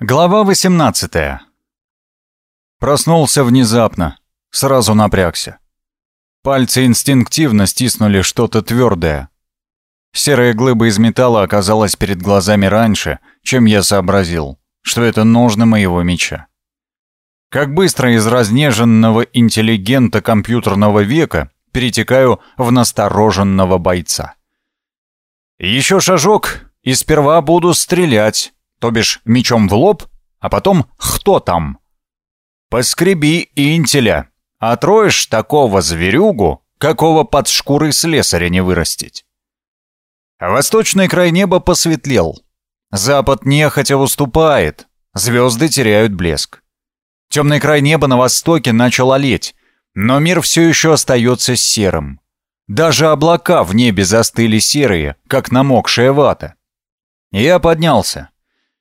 Глава 18 Проснулся внезапно, сразу напрягся. Пальцы инстинктивно стиснули что-то твердое. Серая глыба из металла оказалась перед глазами раньше, чем я сообразил, что это ножны моего меча. Как быстро из разнеженного интеллигента компьютерного века перетекаю в настороженного бойца. Еще шажок, и сперва буду стрелять, то бишь мечом в лоб, а потом «кто там?». Поскреби интеля, отроешь такого зверюгу, какого под шкурой слесаря не вырастить. восточный край неба посветлел. Запад нехотя уступает, звезды теряют блеск. Темный край неба на востоке начал олеть, но мир все еще остается серым. Даже облака в небе застыли серые, как намокшая вата. Я поднялся.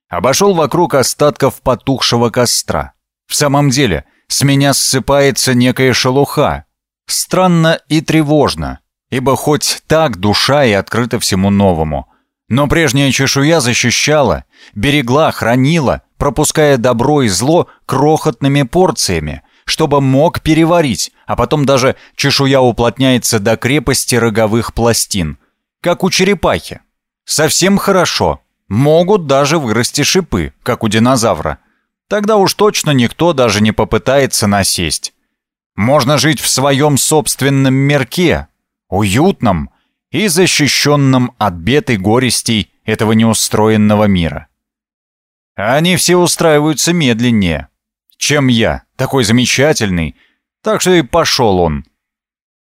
Обошел вокруг остатков потухшего костра. В самом деле, с меня ссыпается некая шелуха. Странно и тревожно, ибо хоть так душа и открыта всему новому. Но прежняя чешуя защищала, берегла, хранила, пропуская добро и зло крохотными порциями, чтобы мог переварить, а потом даже чешуя уплотняется до крепости роговых пластин, как у черепахи. Совсем хорошо, Могут даже вырасти шипы, как у динозавра. Тогда уж точно никто даже не попытается насесть. Можно жить в своем собственном мерке, уютном и защищенном от бед и горестей этого неустроенного мира. Они все устраиваются медленнее, чем я, такой замечательный, так что и пошел он.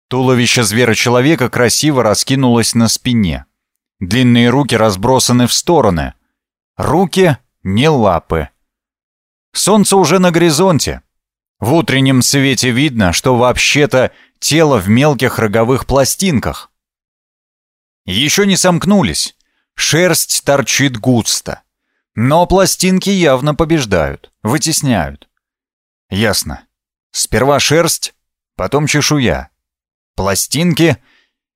Туловище звера-человека красиво раскинулось на спине. Длинные руки разбросаны в стороны. Руки не лапы. Солнце уже на горизонте. В утреннем свете видно, что вообще-то тело в мелких роговых пластинках. Еще не сомкнулись. Шерсть торчит густо. Но пластинки явно побеждают, вытесняют. Ясно. Сперва шерсть, потом чешуя. Пластинки —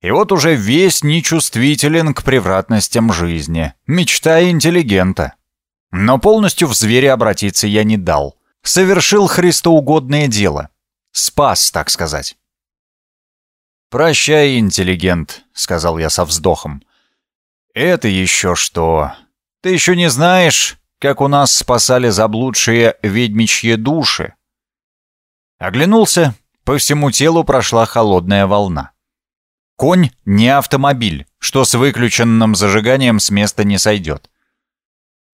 и вот уже весь нечувствителен к превратностям жизни. Мечта интеллигента. Но полностью в зверя обратиться я не дал. Совершил христоугодное дело. Спас, так сказать. «Прощай, интеллигент», — сказал я со вздохом. «Это еще что? Ты еще не знаешь, как у нас спасали заблудшие ведьмичьи души?» Оглянулся, по всему телу прошла холодная волна. Конь не автомобиль, что с выключенным зажиганием с места не сойдет.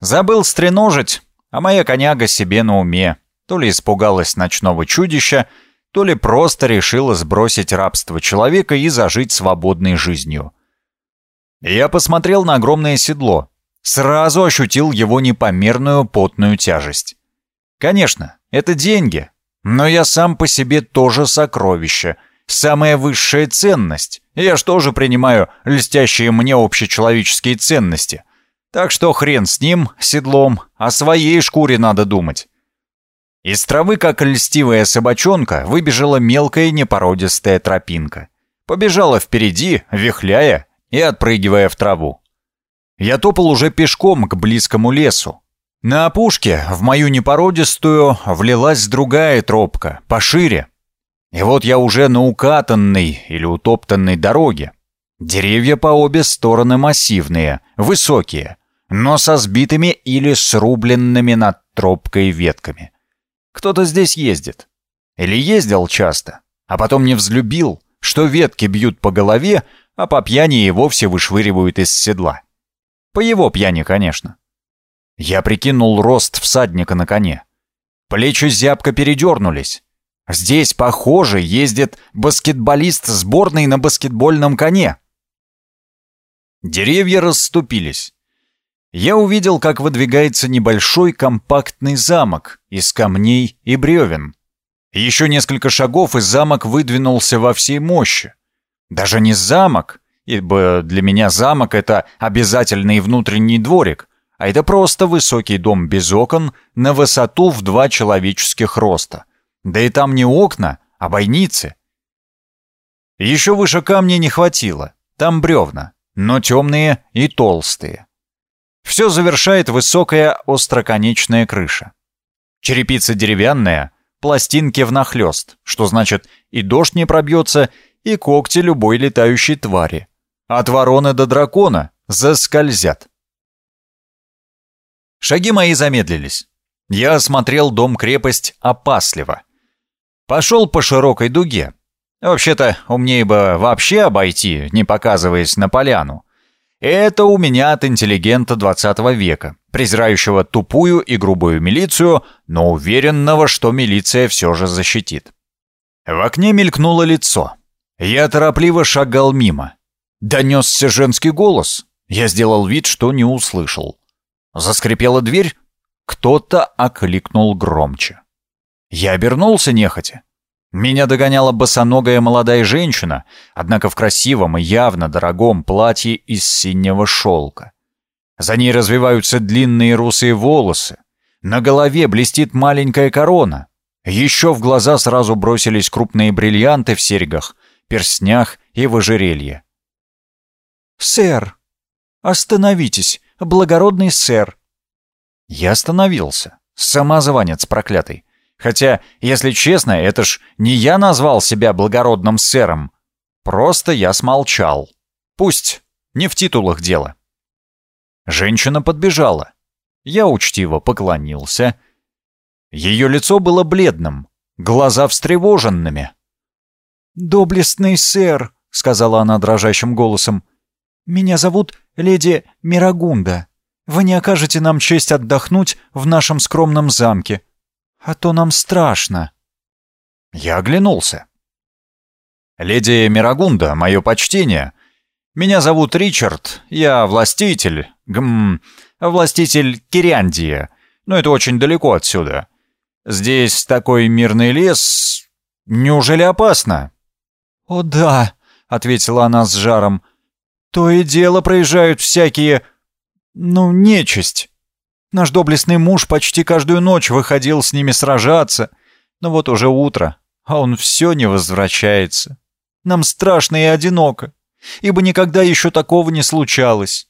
Забыл стреножить, а моя коняга себе на уме. То ли испугалась ночного чудища, то ли просто решила сбросить рабство человека и зажить свободной жизнью. Я посмотрел на огромное седло. Сразу ощутил его непомерную потную тяжесть. Конечно, это деньги, но я сам по себе тоже сокровище — самая высшая ценность. Я ж тоже принимаю льстящие мне общечеловеческие ценности. Так что хрен с ним, седлом, о своей шкуре надо думать. Из травы, как льстивая собачонка, выбежала мелкая непородистая тропинка. Побежала впереди, вихляя и отпрыгивая в траву. Я топал уже пешком к близкому лесу. На опушке в мою непородистую влилась другая тропка, пошире, и вот я уже на укатанной или утоптанной дороге. Деревья по обе стороны массивные, высокие, но со сбитыми или срубленными над тропкой ветками. Кто-то здесь ездит. Или ездил часто, а потом не взлюбил, что ветки бьют по голове, а по пьяни и вовсе вышвыривают из седла. По его пьяни, конечно. Я прикинул рост всадника на коне. Плечи зябко передернулись. Здесь, похоже, ездит баскетболист сборной на баскетбольном коне. Деревья расступились. Я увидел, как выдвигается небольшой компактный замок из камней и бревен. Еще несколько шагов, и замок выдвинулся во всей мощи. Даже не замок, ибо для меня замок — это обязательный внутренний дворик, а это просто высокий дом без окон на высоту в два человеческих роста. Да и там не окна, а бойницы. Еще выше камня не хватило, там бревна, но темные и толстые. Все завершает высокая остроконечная крыша. Черепица деревянная, пластинки внахлёст, что значит и дождь не пробьется, и когти любой летающей твари. От вороны до дракона заскользят. Шаги мои замедлились. Я осмотрел дом-крепость опасливо. Пошел по широкой дуге. Вообще-то, умнее бы вообще обойти, не показываясь на поляну. Это у меня от интеллигента 20 века, презирающего тупую и грубую милицию, но уверенного, что милиция все же защитит. В окне мелькнуло лицо. Я торопливо шагал мимо. Донесся женский голос. Я сделал вид, что не услышал. Заскрипела дверь. Кто-то окликнул громче. Я обернулся нехотя. Меня догоняла босоногая молодая женщина, однако в красивом и явно дорогом платье из синего шелка. За ней развиваются длинные русые волосы. На голове блестит маленькая корона. Еще в глаза сразу бросились крупные бриллианты в серьгах, перстнях и в ожерелье. «Сэр! Остановитесь, благородный сэр!» Я остановился. Самозванец проклятый. Хотя, если честно, это ж не я назвал себя благородным сэром. Просто я смолчал. Пусть, не в титулах дело. Женщина подбежала. Я учтиво поклонился. Ее лицо было бледным, глаза встревоженными. «Доблестный сэр», — сказала она дрожащим голосом, — «меня зовут леди Мирагунда. Вы не окажете нам честь отдохнуть в нашем скромном замке а то нам страшно». Я оглянулся. «Леди Мирагунда, мое почтение. Меня зовут Ричард, я властитель, гм, властитель Кириандия, но это очень далеко отсюда. Здесь такой мирный лес. Неужели опасно?» «О да», — ответила она с жаром. «То и дело проезжают всякие... ну, нечисть». Наш доблестный муж почти каждую ночь выходил с ними сражаться, но вот уже утро, а он все не возвращается. Нам страшно и одиноко, ибо никогда еще такого не случалось.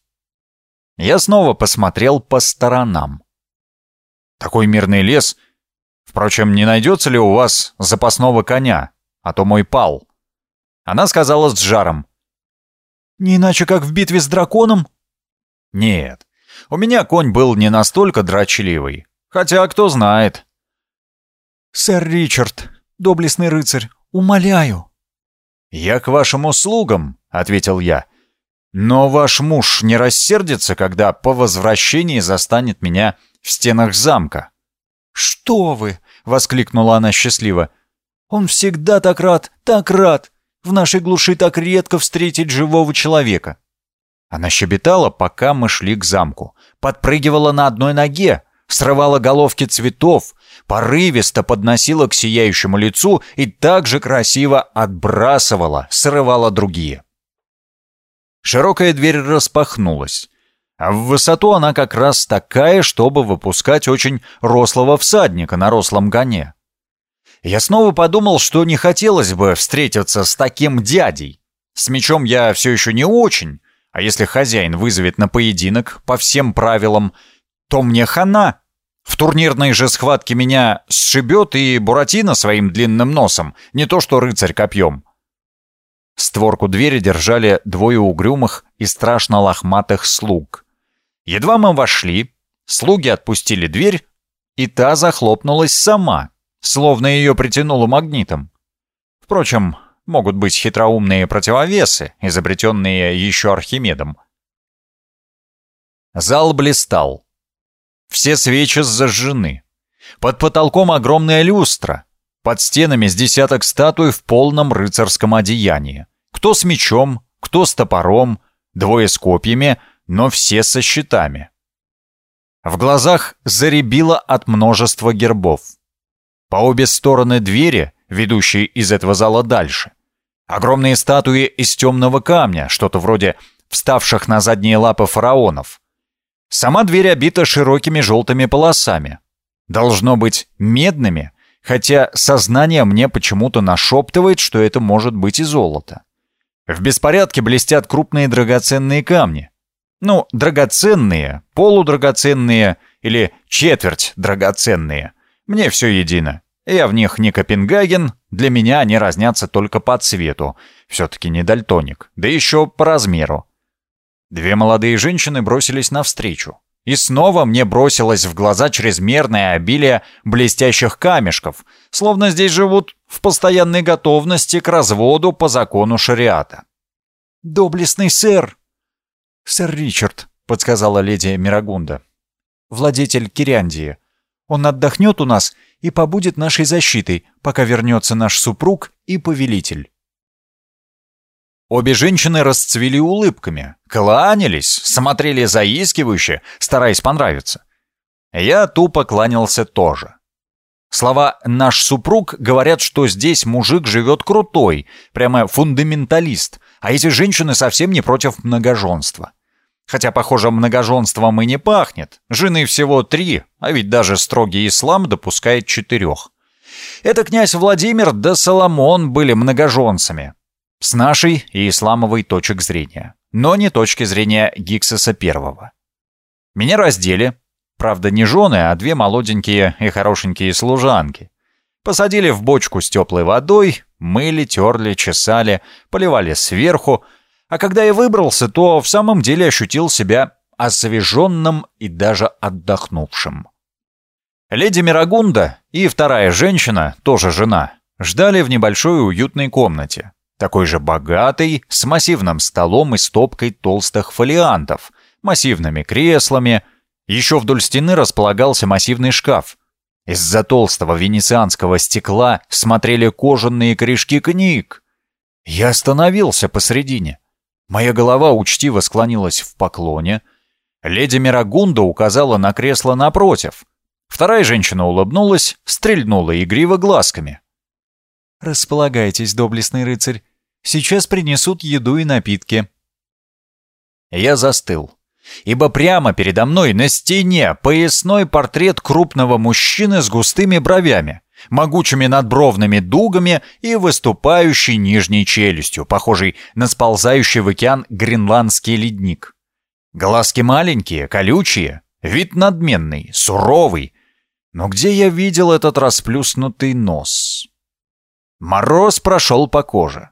Я снова посмотрел по сторонам. Такой мирный лес. Впрочем, не найдется ли у вас запасного коня, а то мой пал. Она сказала с жаром. Не иначе, как в битве с драконом? Нет, у меня конь был не настолько дрочливый. Хотя, кто знает. «Сэр Ричард, доблестный рыцарь, умоляю». «Я к вашим услугам», — ответил я. «Но ваш муж не рассердится, когда по возвращении застанет меня в стенах замка». «Что вы!» — воскликнула она счастливо. «Он всегда так рад, так рад! В нашей глуши так редко встретить живого человека!» Она щебетала, пока мы шли к замку. Подпрыгивала на одной ноге, срывала головки цветов, порывисто подносила к сияющему лицу и также красиво отбрасывала, срывала другие. Широкая дверь распахнулась. А в высоту она как раз такая, чтобы выпускать очень рослого всадника на рослом гоне. Я снова подумал, что не хотелось бы встретиться с таким дядей. С мечом я все еще не очень, а если хозяин вызовет на поединок по всем правилам, то мне хана. В турнирной же схватке меня сшибет и Буратино своим длинным носом, не то что рыцарь копьем. Створку двери держали двое угрюмых и страшно лохматых слуг. Едва мы вошли, слуги отпустили дверь, и та захлопнулась сама, словно ее притянуло магнитом. Впрочем, могут быть хитроумные противовесы, изобретенные еще Архимедом. Зал блистал. Все свечи зажжены. Под потолком огромная люстра. Под стенами с десяток статуй в полном рыцарском одеянии. Кто с мечом, кто с топором, двое с копьями, но все со щитами. В глазах заребило от множества гербов. По обе стороны двери, ведущие из этого зала дальше, Огромные статуи из темного камня, что-то вроде вставших на задние лапы фараонов. Сама дверь обита широкими желтыми полосами. Должно быть медными, хотя сознание мне почему-то нашептывает, что это может быть и золото. В беспорядке блестят крупные драгоценные камни. Ну, драгоценные, полудрагоценные или четверть драгоценные. Мне все едино. Я в них не Копенгаген, для меня они разнятся только по цвету. Все-таки не дальтоник, да еще по размеру. Две молодые женщины бросились навстречу. И снова мне бросилось в глаза чрезмерное обилие блестящих камешков, словно здесь живут в постоянной готовности к разводу по закону шариата. «Доблестный сэр!» «Сэр Ричард», — подсказала леди Мирагунда. «Владетель Кириандии. Он отдохнет у нас и побудет нашей защитой, пока вернется наш супруг и повелитель». Обе женщины расцвели улыбками, кланялись, смотрели заискивающе, стараясь понравиться. Я тупо кланялся тоже. Слова «наш супруг» говорят, что здесь мужик живет крутой, прямо фундаменталист, а эти женщины совсем не против многоженства. Хотя, похоже, многоженством и не пахнет. Жены всего три, а ведь даже строгий ислам допускает четырех. Это князь Владимир да Соломон были многоженцами, с нашей и исламовой точек зрения, но не точки зрения Гиксоса первого. Меня раздели, правда не жены, а две молоденькие и хорошенькие служанки. Посадили в бочку с теплой водой, мыли, терли, чесали, поливали сверху, а когда я выбрался, то в самом деле ощутил себя освеженным и даже отдохнувшим. Леди Мирагунда и вторая женщина, тоже жена, ждали в небольшой уютной комнате, такой же богатый, с массивным столом и стопкой толстых фолиантов, массивными креслами. Еще вдоль стены располагался массивный шкаф. Из-за толстого венецианского стекла смотрели кожаные корешки книг. Я остановился посредине. Моя голова учтиво склонилась в поклоне. Леди Мирагунда указала на кресло напротив. Вторая женщина улыбнулась, стрельнула игриво глазками. «Располагайтесь, доблестный рыцарь. Сейчас принесут еду и напитки». Я застыл, ибо прямо передо мной на стене поясной портрет крупного мужчины с густыми бровями, могучими надбровными дугами и выступающей нижней челюстью, похожей на сползающий в океан гренландский ледник. Глазки маленькие, колючие, вид надменный, суровый. Но где я видел этот расплюснутый нос? Мороз прошел по коже.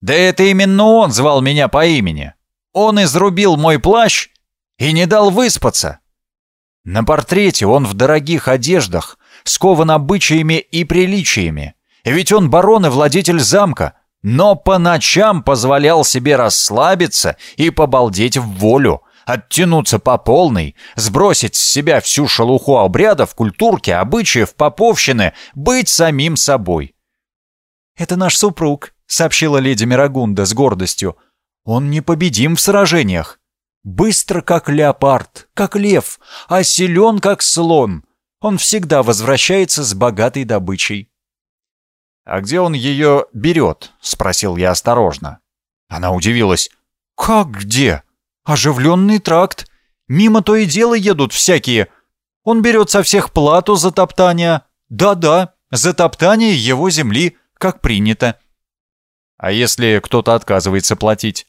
Да это именно он звал меня по имени. Он изрубил мой плащ и не дал выспаться. На портрете он в дорогих одеждах, скован обычаями и приличиями. Ведь он барон и владетель замка, но по ночам позволял себе расслабиться и побалдеть в волю, оттянуться по полной, сбросить с себя всю шелуху обрядов, культурки, обычаев, поповщины, быть самим собой. «Это наш супруг», — сообщила леди Мирагунда с гордостью. «Он непобедим в сражениях. Быстро, как леопард, как лев, а силен, как слон. Он всегда возвращается с богатой добычей». «А где он ее берет?» — спросил я осторожно. Она удивилась. «Как где? Оживленный тракт. Мимо то и дело едут всякие. Он берет со всех плату за топтание. Да-да, за топтание его земли, как принято. А если кто-то отказывается платить?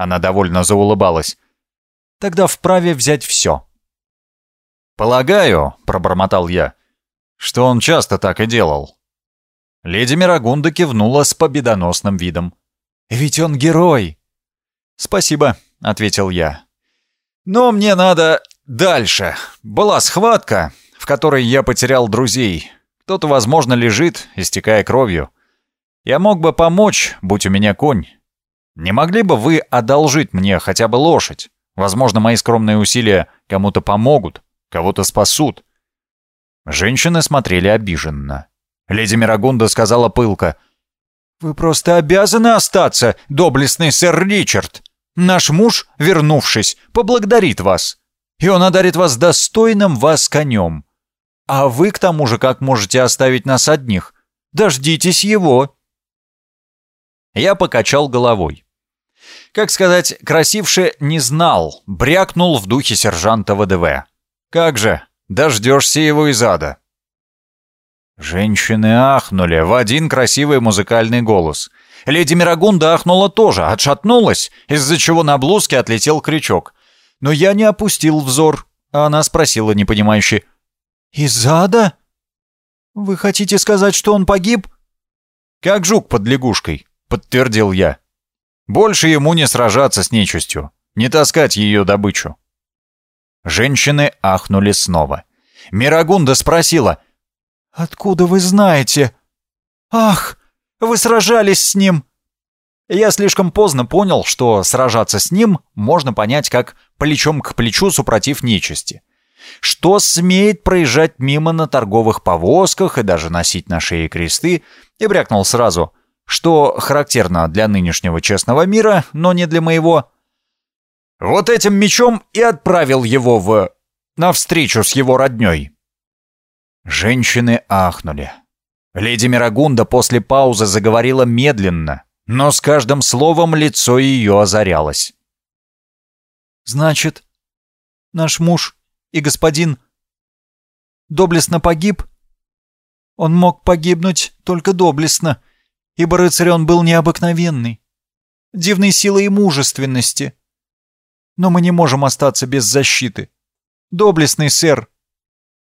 Она довольно заулыбалась. Тогда вправе взять все. «Полагаю», — пробормотал я, — «что он часто так и делал». Леди Мирагунда кивнула с победоносным видом. «Ведь он герой!» «Спасибо», — ответил я. «Но мне надо дальше. Была схватка, в которой я потерял друзей. Кто-то, возможно, лежит, истекая кровью. Я мог бы помочь, будь у меня конь. Не могли бы вы одолжить мне хотя бы лошадь? Возможно, мои скромные усилия кому-то помогут, кого-то спасут». Женщины смотрели обиженно. Леди Мирагунда сказала пылко. «Вы просто обязаны остаться, доблестный сэр Ричард. Наш муж, вернувшись, поблагодарит вас, и он одарит вас достойным вас конем. А вы, к тому же, как можете оставить нас одних? Дождитесь его!» Я покачал головой. Как сказать, красивше не знал, брякнул в духе сержанта ВДВ. «Как же, дождешься его из ада!» Женщины ахнули в один красивый музыкальный голос. Леди Мирагунда ахнула тоже, отшатнулась, из-за чего на блузке отлетел крючок. Но я не опустил взор, а она спросила непонимающе. «Из ада? Вы хотите сказать, что он погиб?» «Как жук под лягушкой», — подтвердил я. «Больше ему не сражаться с нечистью, не таскать ее добычу». Женщины ахнули снова. Мирагунда спросила. «Откуда вы знаете?» «Ах, вы сражались с ним!» Я слишком поздно понял, что сражаться с ним можно понять как плечом к плечу супротив нечисти. Что смеет проезжать мимо на торговых повозках и даже носить на шее кресты, и брякнул сразу, что характерно для нынешнего честного мира, но не для моего. Вот этим мечом и отправил его в... навстречу с его роднёй. Женщины ахнули. Леди Мирагунда после паузы заговорила медленно, но с каждым словом лицо ее озарялось. «Значит, наш муж и господин доблестно погиб? Он мог погибнуть только доблестно, ибо рыцарь он был необыкновенный, дивной силой и мужественности. Но мы не можем остаться без защиты. Доблестный сэр,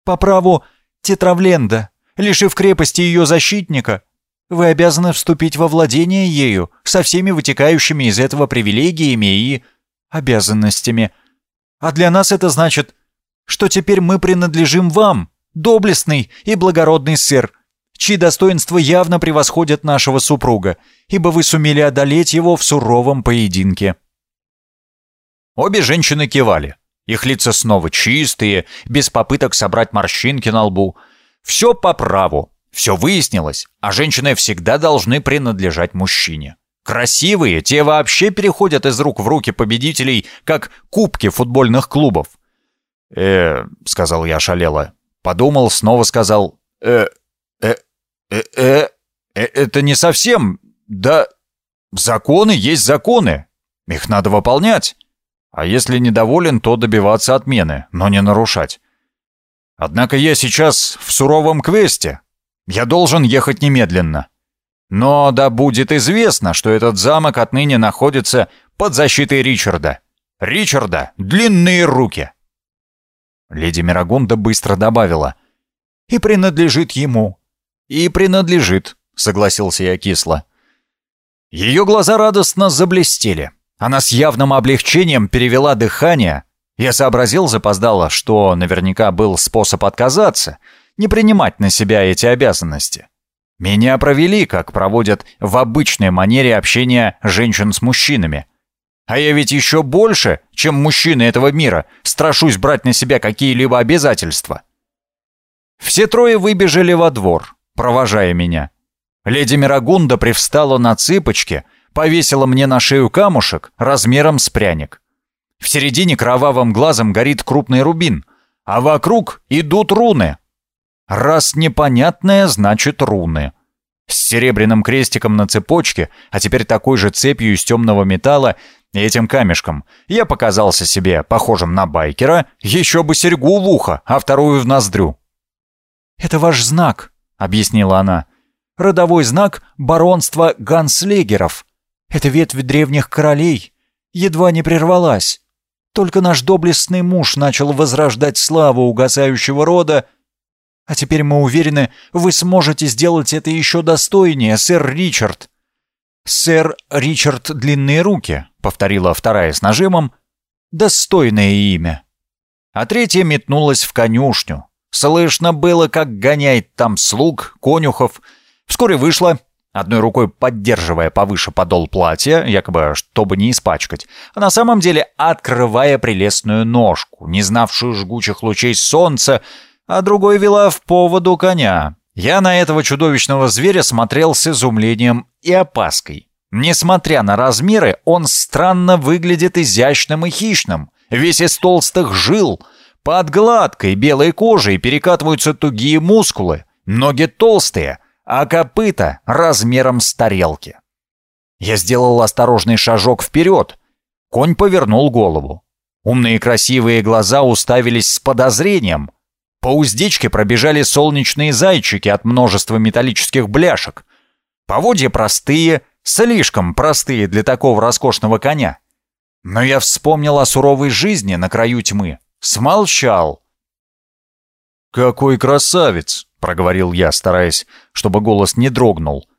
по праву Тетравленда, лишив крепости ее защитника, вы обязаны вступить во владение ею со всеми вытекающими из этого привилегиями и обязанностями. А для нас это значит, что теперь мы принадлежим вам, доблестный и благородный сэр, чьи достоинства явно превосходят нашего супруга, ибо вы сумели одолеть его в суровом поединке». Обе женщины кивали. Их лица снова чистые, без попыток собрать морщинки на лбу. Все по праву, все выяснилось, а женщины всегда должны принадлежать мужчине. Красивые, те вообще переходят из рук в руки победителей, как кубки футбольных клубов. «Э, — сказал я шалело. Подумал, снова сказал. «Э, э, э, э, это не совсем... Да, законы есть законы. Их надо выполнять. А если недоволен, то добиваться отмены, но не нарушать. Однако я сейчас в суровом квесте. Я должен ехать немедленно. Но да будет известно, что этот замок отныне находится под защитой Ричарда. Ричарда — длинные руки. Леди Мирагунда быстро добавила. «И принадлежит ему». «И принадлежит», — согласился я кисло. Ее глаза радостно заблестели. Она с явным облегчением перевела дыхание. Я сообразил запоздало, что наверняка был способ отказаться, не принимать на себя эти обязанности. Меня провели, как проводят в обычной манере общения женщин с мужчинами. А я ведь еще больше, чем мужчины этого мира, страшусь брать на себя какие-либо обязательства. Все трое выбежали во двор, провожая меня. Леди Мирагунда привстала на цыпочки — повесила мне на шею камушек размером с пряник. В середине кровавым глазом горит крупный рубин, а вокруг идут руны. Раз непонятное, значит руны. С серебряным крестиком на цепочке, а теперь такой же цепью из темного металла и этим камешком, я показался себе похожим на байкера, еще бы серьгу в ухо, а вторую в ноздрю. «Это ваш знак», — объяснила она. «Родовой знак баронства Ганслегеров. Эта ветвь древних королей едва не прервалась. Только наш доблестный муж начал возрождать славу угасающего рода, а теперь мы уверены, вы сможете сделать это еще достойнее, сэр Ричард». «Сэр Ричард Длинные Руки», — повторила вторая с нажимом, — «достойное имя». А третья метнулась в конюшню. Слышно было, как гоняет там слуг, конюхов. Вскоре вышла, одной рукой поддерживая повыше подол платья, якобы чтобы не испачкать, а на самом деле открывая прелестную ножку, не знавшую жгучих лучей солнца, а другой вела в поводу коня. Я на этого чудовищного зверя смотрел с изумлением и опаской. Несмотря на размеры, он странно выглядит изящным и хищным, весь из толстых жил. Под гладкой белой кожей перекатываются тугие мускулы, ноги толстые — а копыта размером с тарелки. Я сделал осторожный шажок вперед. Конь повернул голову. Умные красивые глаза уставились с подозрением. По уздечке пробежали солнечные зайчики от множества металлических бляшек. Поводья простые, слишком простые для такого роскошного коня. Но я вспомнил о суровой жизни на краю тьмы. Смолчал. «Какой красавец!» — проговорил я, стараясь, чтобы голос не дрогнул.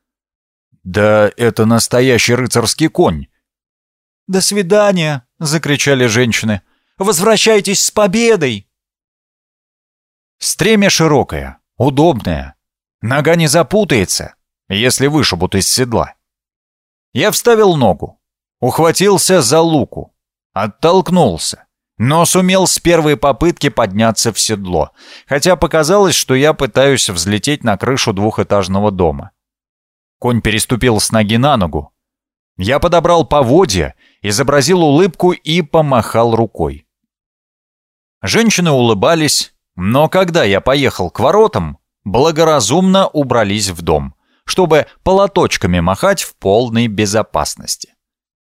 «Да это настоящий рыцарский конь!» «До свидания!» — закричали женщины. «Возвращайтесь с победой!» Стремя широкое, удобное. Нога не запутается, если вышибут из седла. Я вставил ногу, ухватился за луку, оттолкнулся, но сумел с первой попытки подняться в седло, хотя показалось, что я пытаюсь взлететь на крышу двухэтажного дома. Конь переступил с ноги на ногу. Я подобрал поводья, изобразил улыбку и помахал рукой. Женщины улыбались, но когда я поехал к воротам, благоразумно убрались в дом, чтобы полоточками махать в полной безопасности.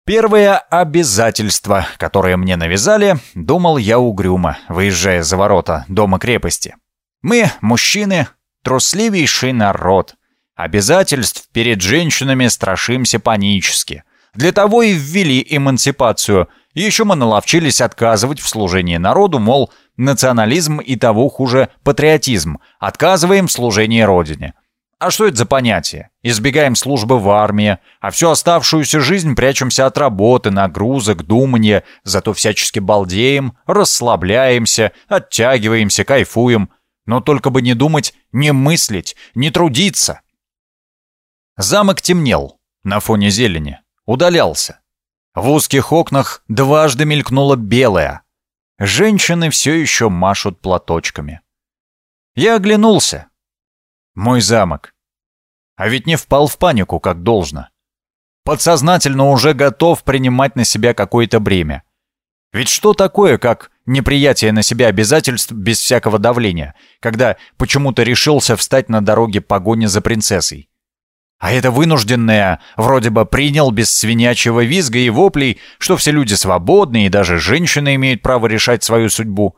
Первое обязательство, которое мне навязали, думал я угрюмо, выезжая за ворота дома-крепости. Мы, мужчины, трусливейший народ. Обязательств перед женщинами страшимся панически. Для того и ввели эмансипацию. Еще мы наловчились отказывать в служении народу, мол, национализм и того хуже патриотизм. Отказываем в служении Родине. А что это за понятие? Избегаем службы в армии, а всю оставшуюся жизнь прячемся от работы, нагрузок, думания, зато всячески балдеем, расслабляемся, оттягиваемся, кайфуем. Но только бы не думать, не мыслить, не трудиться. Замок темнел на фоне зелени, удалялся. В узких окнах дважды мелькнуло белое. Женщины все еще машут платочками. Я оглянулся. Мой замок. А ведь не впал в панику, как должно. Подсознательно уже готов принимать на себя какое-то бремя. Ведь что такое, как неприятие на себя обязательств без всякого давления, когда почему-то решился встать на дороге погони за принцессой? А это вынужденное вроде бы принял без свинячьего визга и воплей, что все люди свободны и даже женщины имеют право решать свою судьбу.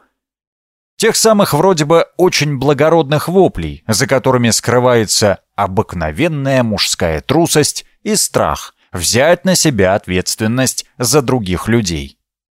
Тех самых вроде бы очень благородных воплей, за которыми скрывается обыкновенная мужская трусость и страх взять на себя ответственность за других людей.